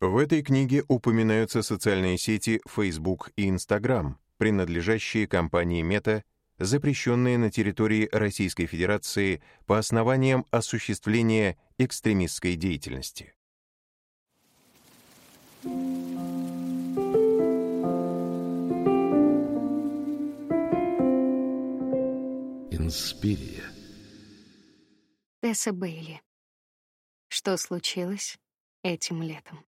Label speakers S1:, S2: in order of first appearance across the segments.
S1: В этой книге упоминаются социальные сети Facebook и Instagram, принадлежащие компании Meta, запрещенные на территории Российской Федерации по основаниям осуществления экстремистской деятельности.
S2: Инспирия.
S3: Тесса Бейли. Что случилось этим летом?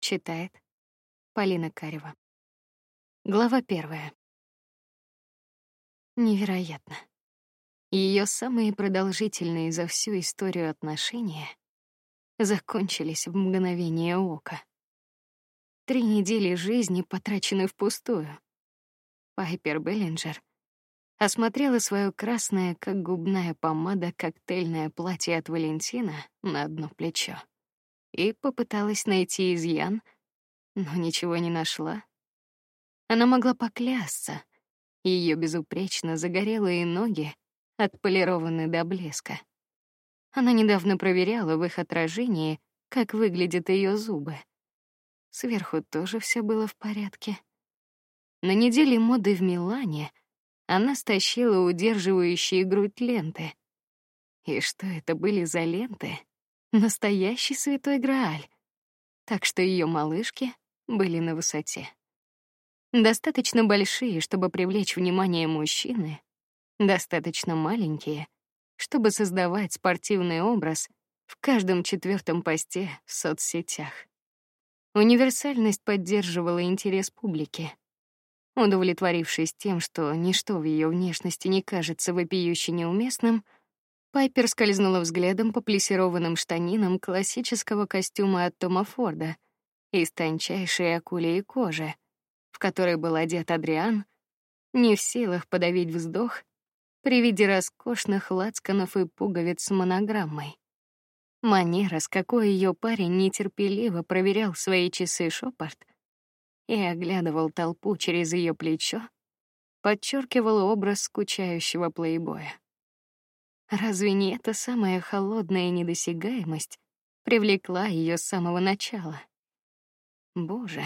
S3: Читает Полина Карева. Глава первая. Невероятно. Ее самые продолжительные за всю историю отношения закончились в мгновение ока. Три недели жизни потрачены впустую. Пайпер Беллинджер осмотрела свое красное, как губная помада, коктейльное платье от Валентина на одно плечо и попыталась найти изъян, но ничего не нашла. Она могла поклясться, ее безупречно загорелые ноги отполированы до блеска. Она недавно проверяла в их отражении, как выглядят ее зубы. Сверху тоже все было в порядке. На неделе моды в Милане она стащила удерживающие грудь ленты. И что это были за ленты? Настоящий святой Грааль. Так что ее малышки были на высоте. Достаточно большие, чтобы привлечь внимание мужчины, достаточно маленькие, чтобы создавать спортивный образ в каждом четвертом посте в соцсетях. Универсальность поддерживала интерес публики. Удовлетворившись тем, что ничто в ее внешности не кажется вопиюще неуместным, Пайпер скользнула взглядом по плессированным штанинам классического костюма от Тома Форда из тончайшей акулии кожи, в которой был одет Адриан, не в силах подавить вздох при виде роскошных лацканов и пуговиц с монограммой. Манера, с какой ее парень нетерпеливо проверял свои часы Шопарт и оглядывал толпу через ее плечо, подчеркивал образ скучающего плейбоя. Разве не эта самая холодная недосягаемость привлекла ее с самого начала? Боже,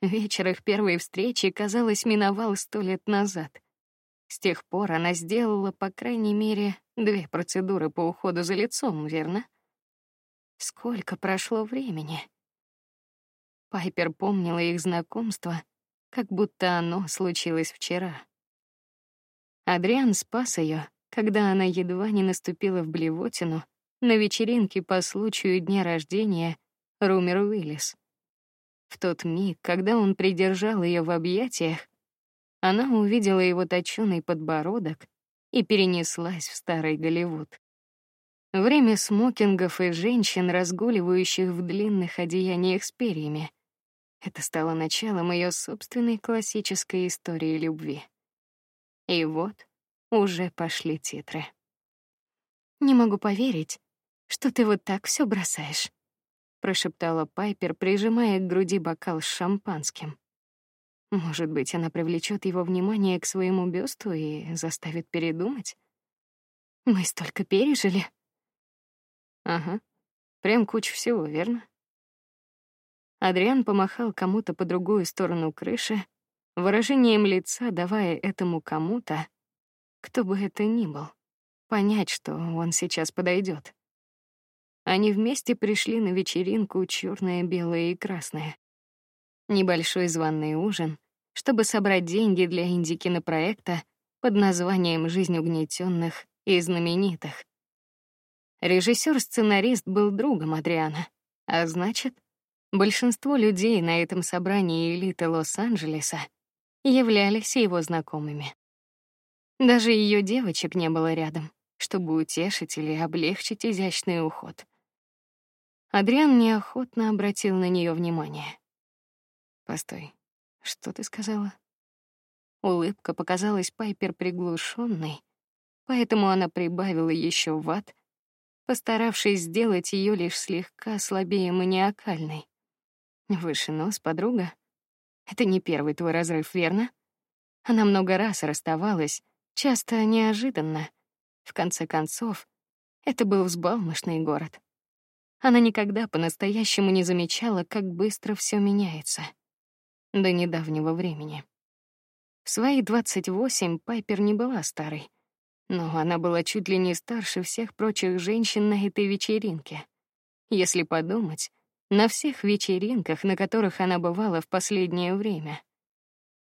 S3: вечер их первой встречи, казалось, миновал сто лет назад. С тех пор она сделала, по крайней мере, две процедуры по уходу за лицом, верно? Сколько прошло времени? Пайпер помнила их знакомство, как будто оно случилось вчера. Адриан спас ее, когда она едва не наступила в блевотину на вечеринке по случаю дня рождения Румер Уиллис. В тот миг, когда он придержал ее в объятиях, она увидела его точёный подбородок и перенеслась в старый Голливуд. Время смокингов и женщин, разгуливающих в длинных одеяниях с перьями. Это стало началом ее собственной классической истории любви. И вот уже пошли титры. Не могу поверить, что ты вот так все бросаешь, прошептала Пайпер, прижимая к груди бокал с шампанским. Может быть, она привлечет его внимание к своему бюсту и заставит передумать. Мы столько пережили. Ага, прям куча всего, верно? Адриан помахал кому-то по другую сторону крыши, выражением лица давая этому кому-то кто бы это ни был, понять, что он сейчас подойдет. Они вместе пришли на вечеринку черное, белое и красное. Небольшой званый ужин, чтобы собрать деньги для инди-кинопроекта под названием «Жизнь угнетенных и знаменитых». Режиссер-сценарист был другом Адриана, а значит, большинство людей на этом собрании элиты Лос-Анджелеса являлись его знакомыми. Даже ее девочек не было рядом, чтобы утешить или облегчить изящный уход. Адриан неохотно обратил на нее внимание. Постой, что ты сказала? Улыбка показалась Пайпер приглушенной, поэтому она прибавила еще ват, постаравшись сделать ее лишь слегка слабее маниакальной. Выше нос, подруга. Это не первый твой разрыв, верно? Она много раз расставалась, Часто неожиданно. В конце концов, это был взбалмошный город. Она никогда по-настоящему не замечала, как быстро все меняется. До недавнего времени. В свои 28 Пайпер не была старой, но она была чуть ли не старше всех прочих женщин на этой вечеринке. Если подумать, на всех вечеринках, на которых она бывала в последнее время.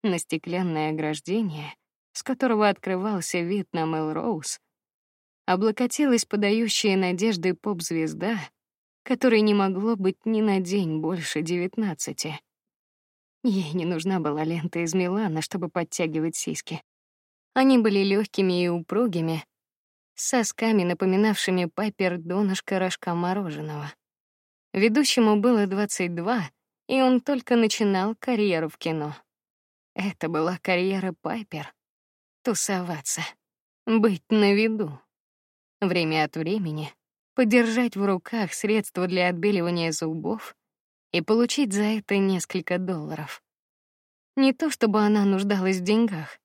S3: На стеклянное ограждение, с которого открывался вид на Мелроуз, облокотилась подающая надежды поп-звезда, которой не могло быть ни на день больше девятнадцати. Ей не нужна была лента из Милана, чтобы подтягивать сиськи. Они были легкими и упругими, сосками, напоминавшими Пайпер донышко рожка мороженого. Ведущему было 22, и он только начинал карьеру в кино. Это была карьера Пайпер. Тусоваться, быть на виду. Время от времени подержать в руках средства для отбеливания зубов и получить за это несколько долларов. Не то чтобы она нуждалась в деньгах.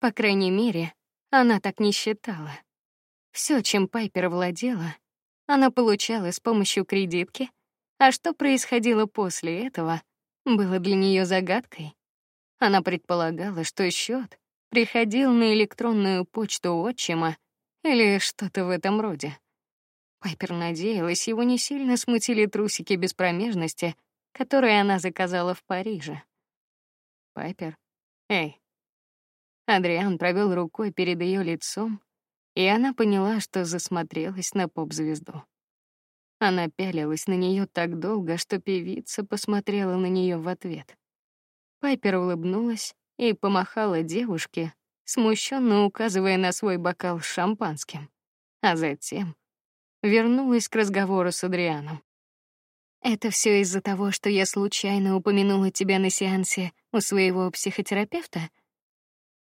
S3: По крайней мере, она так не считала. Все, чем Пайпер владела, она получала с помощью кредитки а что происходило после этого, было для нее загадкой. Она предполагала, что счет приходил на электронную почту отчима или что-то в этом роде. Пайпер надеялась, его не сильно смутили трусики без промежности, которые она заказала в Париже. Пайпер, эй. Адриан провел рукой перед ее лицом, и она поняла, что засмотрелась на поп-звезду. Она пялилась на нее так долго, что певица посмотрела на нее в ответ. Пайпер улыбнулась и помахала девушке, смущенно указывая на свой бокал с шампанским, а затем вернулась к разговору с Адрианом. Это все из-за того, что я случайно упомянула тебя на сеансе у своего психотерапевта.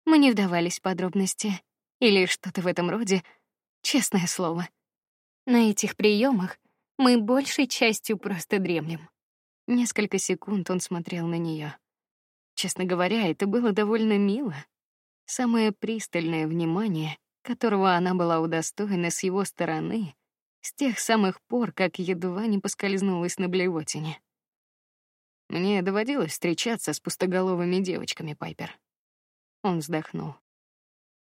S3: Мы не вдавались в подробности или что-то в этом роде, честное слово. На этих приемах мы большей частью просто дремлем. Несколько секунд он смотрел на нее. Честно говоря, это было довольно мило. Самое пристальное внимание, которого она была удостоена с его стороны, с тех самых пор, как едва не поскользнулась на блевотине. Мне доводилось встречаться с пустоголовыми девочками, Пайпер. Он вздохнул.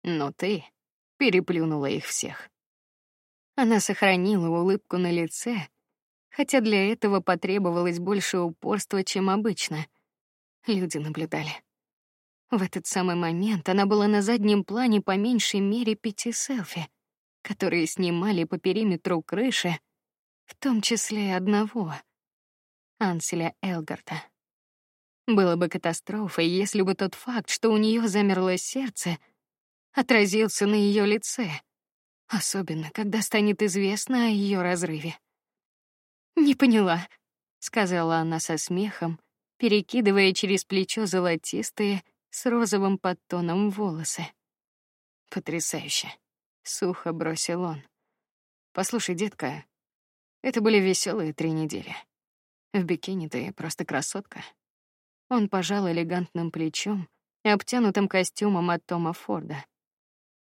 S3: Но ты переплюнула их всех. Она сохранила улыбку на лице, хотя для этого потребовалось больше упорства, чем обычно. Люди наблюдали. В этот самый момент она была на заднем плане по меньшей мере пяти селфи, которые снимали по периметру крыши, в том числе одного Анселя Элгарта. Было бы катастрофой, если бы тот факт, что у нее замерло сердце, отразился на ее лице особенно когда станет известно о ее разрыве. Не поняла, сказала она со смехом, перекидывая через плечо золотистые с розовым подтоном волосы. Потрясающе, сухо бросил он. Послушай, детка, это были веселые три недели. В бикини ты просто красотка. Он пожал элегантным плечом, обтянутым костюмом от Тома Форда.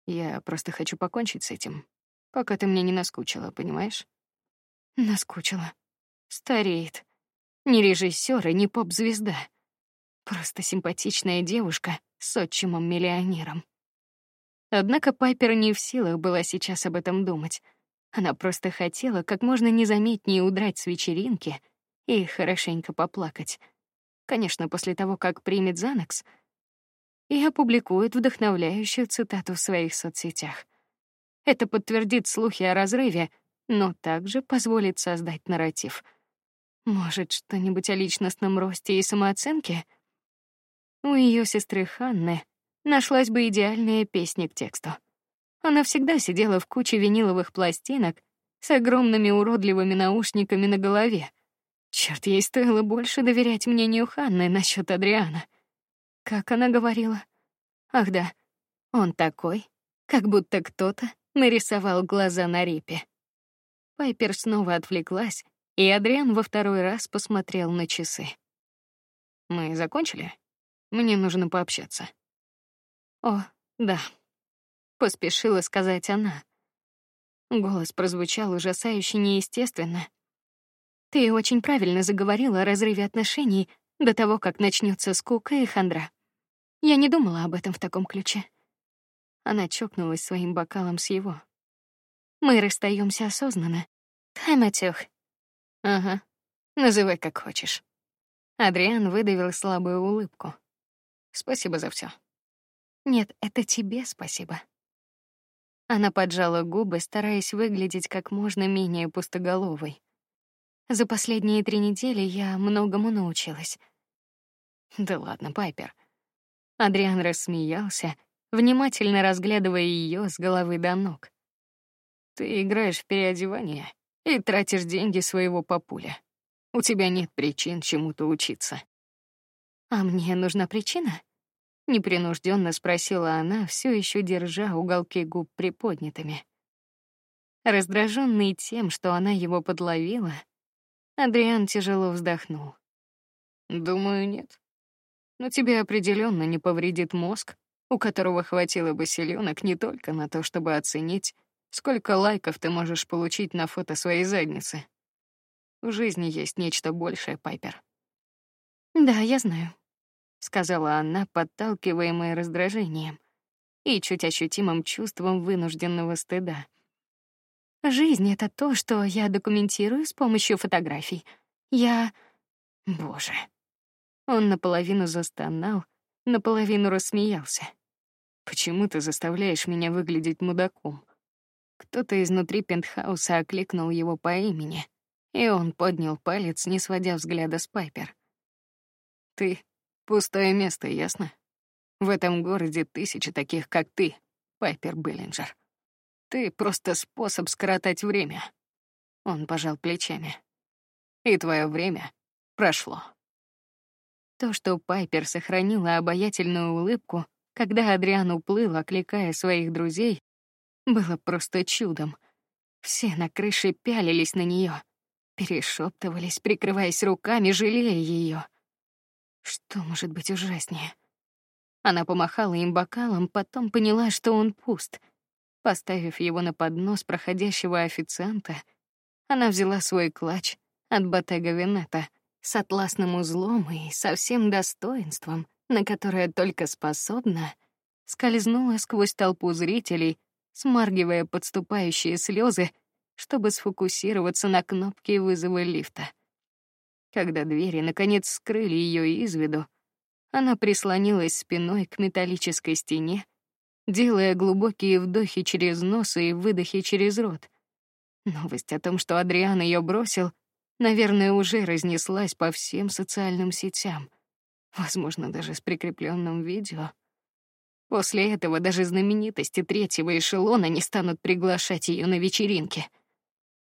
S3: Я просто хочу покончить с этим, пока ты мне не наскучила, понимаешь? Наскучила. Стареет. Не режиссер и не поп-звезда. Просто симпатичная девушка с отчимом-миллионером. Однако Пайпер не в силах была сейчас об этом думать. Она просто хотела как можно незаметнее удрать с вечеринки и хорошенько поплакать. Конечно, после того, как примет Занакс — и опубликует вдохновляющую цитату в своих соцсетях. Это подтвердит слухи о разрыве, но также позволит создать нарратив. Может, что-нибудь о личностном росте и самооценке? У ее сестры Ханны нашлась бы идеальная песня к тексту. Она всегда сидела в куче виниловых пластинок с огромными уродливыми наушниками на голове. Черт, ей стоило больше доверять мнению Ханны насчет Адриана. Как она говорила? Ах да, он такой, как будто кто-то нарисовал глаза на репе. Пайпер снова отвлеклась, и Адриан во второй раз посмотрел на часы. Мы закончили? Мне нужно пообщаться. О, да. Поспешила сказать она. Голос прозвучал ужасающе неестественно, Ты очень правильно заговорила о разрыве отношений до того, как начнется скука и хандра. Я не думала об этом в таком ключе. Она чокнулась своим бокалом с его. Мы расстаемся осознанно. Тайматюх. Ага. Называй как хочешь. Адриан выдавил слабую улыбку. Спасибо за все. Нет, это тебе спасибо. Она поджала губы, стараясь выглядеть как можно менее пустоголовой. За последние три недели я многому научилась. Да ладно, Пайпер. Адриан рассмеялся, внимательно разглядывая ее с головы до ног. Ты играешь в переодевание и тратишь деньги своего папуля. У тебя нет причин чему-то учиться. А мне нужна причина? непринужденно спросила она, все еще держа уголки губ приподнятыми. Раздраженный тем, что она его подловила, Адриан тяжело вздохнул. Думаю, нет. Но тебе определенно не повредит мозг, у которого хватило бы силёнок не только на то, чтобы оценить, сколько лайков ты можешь получить на фото своей задницы. В жизни есть нечто большее, Пайпер. Да, я знаю, сказала она, подталкиваемая раздражением и чуть ощутимым чувством вынужденного стыда. Жизнь это то, что я документирую с помощью фотографий. Я, боже. Он наполовину застонал, наполовину рассмеялся. Почему ты заставляешь меня выглядеть мудаком? Кто-то изнутри пентхауса окликнул его по имени, и он поднял палец, не сводя взгляда с Пайпер. Ты Пустое место, ясно? В этом городе тысячи таких, как ты, Пайпер Беллинджер. Ты просто способ скоротать время. Он пожал плечами. И твое время прошло. То, что Пайпер сохранила обаятельную улыбку, когда Адриан уплыл, окликая своих друзей, было просто чудом. Все на крыше пялились на нее, перешептывались, прикрываясь руками, жалея ее. Что может быть ужаснее? Она помахала им бокалом, потом поняла, что он пуст. Поставив его на поднос проходящего официанта, она взяла свой клатч от Bottega Veneta с атласным узлом и со всем достоинством, на которое только способна, скользнула сквозь толпу зрителей, смаргивая подступающие слезы, чтобы сфокусироваться на кнопке вызова лифта. Когда двери наконец скрыли ее из виду, она прислонилась спиной к металлической стене, делая глубокие вдохи через нос и выдохи через рот. Новость о том, что Адриан ее бросил, наверное, уже разнеслась по всем социальным сетям, возможно, даже с прикрепленным видео. После этого даже знаменитости третьего эшелона не станут приглашать ее на вечеринки.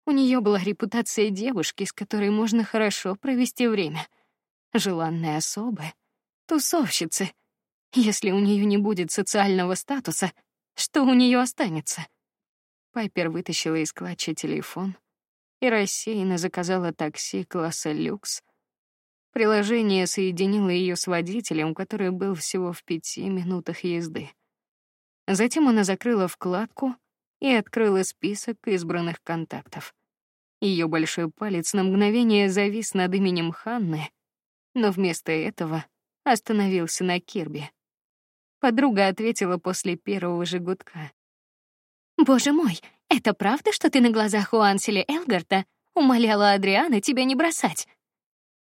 S3: У нее была репутация девушки, с которой можно хорошо провести время. Желанная особа, тусовщицы. Если у нее не будет социального статуса, что у нее останется? Пайпер вытащила из клатча телефон и рассеянно заказала такси класса люкс. Приложение соединило ее с водителем, который был всего в пяти минутах езды. Затем она закрыла вкладку и открыла список избранных контактов. Ее большой палец на мгновение завис над именем Ханны, но вместо этого остановился на Кирби. Подруга ответила после первого же гудка. Боже мой, это правда, что ты на глазах у Анселя Элгарта умоляла Адриана тебя не бросать?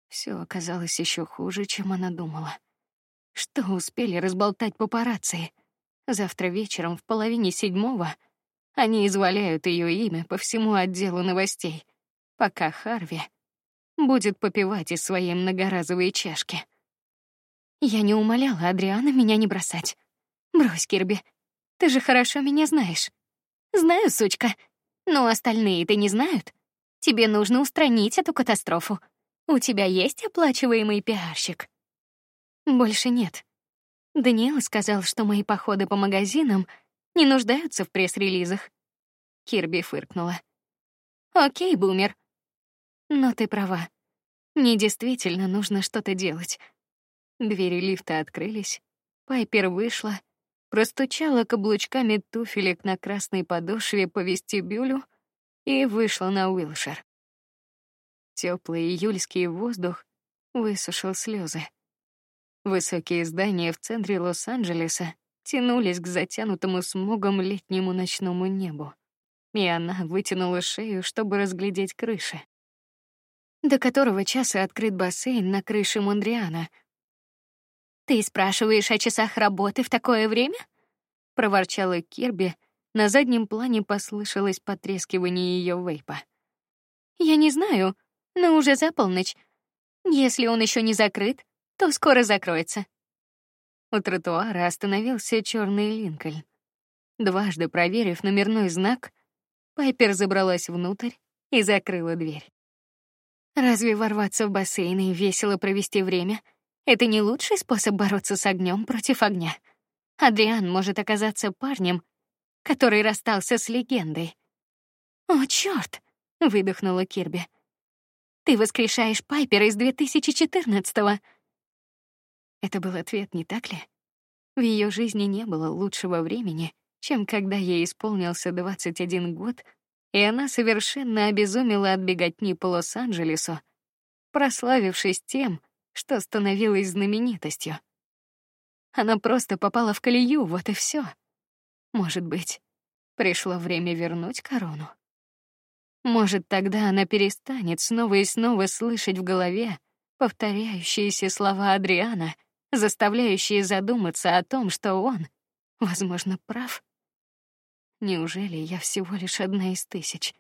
S3: Все оказалось еще хуже, чем она думала. Что успели разболтать папарацци? Завтра вечером в половине седьмого они изваляют ее имя по всему отделу новостей, пока Харви будет попивать из своей многоразовой чашки. Я не умоляла Адриана меня не бросать. Брось, Кирби. Ты же хорошо меня знаешь. Знаю, сучка. Но остальные-то не знают. Тебе нужно устранить эту катастрофу. У тебя есть оплачиваемый пиарщик? Больше нет. Даниэл сказал, что мои походы по магазинам не нуждаются в пресс-релизах. Кирби фыркнула. Окей, бумер. Но ты права. Мне действительно нужно что-то делать. Двери лифта открылись. Пайпер вышла, простучала каблучками туфелек на красной подошве по вестибюлю и вышла на Уилшер. Теплый июльский воздух высушил слезы. Высокие здания в центре Лос-Анджелеса тянулись к затянутому смогом летнему ночному небу, и она вытянула шею, чтобы разглядеть крыши. До которого часа открыт бассейн на крыше Мондриана? Ты спрашиваешь о часах работы в такое время? проворчала Кирби. На заднем плане послышалось потрескивание ее вейпа. Я не знаю, но уже за полночь. Если он еще не закрыт, то скоро закроется. У тротуара остановился черный Линкольн. Дважды проверив номерной знак, Пайпер забралась внутрь и закрыла дверь. Разве ворваться в бассейн и весело провести время это не лучший способ бороться с огнем против огня? Адриан может оказаться парнем, который расстался с легендой. О чёрт! выдохнула Кирби. Ты воскрешаешь Пайпера из 2014-го. Это был ответ, не так ли? В ее жизни не было лучшего времени, чем когда ей исполнился 21 год, и она совершенно обезумела от беготни по Лос-Анджелесу, прославившись тем, что становилась знаменитостью. Она просто попала в колею, вот и все. Может быть, пришло время вернуть корону. Может, тогда она перестанет снова и снова слышать в голове повторяющиеся слова Адриана, заставляющие задуматься о том, что он, возможно, прав. Неужели я всего лишь одна из тысяч?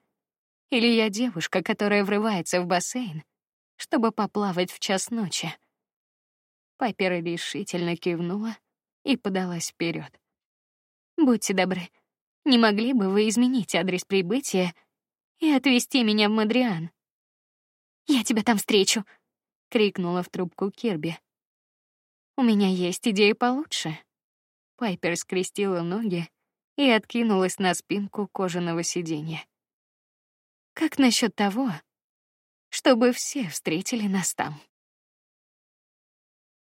S3: Или я девушка, которая врывается в бассейн, чтобы поплавать в час ночи? Пайпер решительно кивнула и подалась вперед. Будьте добры, не могли бы вы изменить адрес прибытия и отвезти меня в Мадриан? Я тебя там встречу, крикнула в трубку Кирби. У меня есть идея получше. Пайпер скрестила ноги и откинулась на спинку кожаного сиденья. Как насчет того, чтобы все встретили нас там?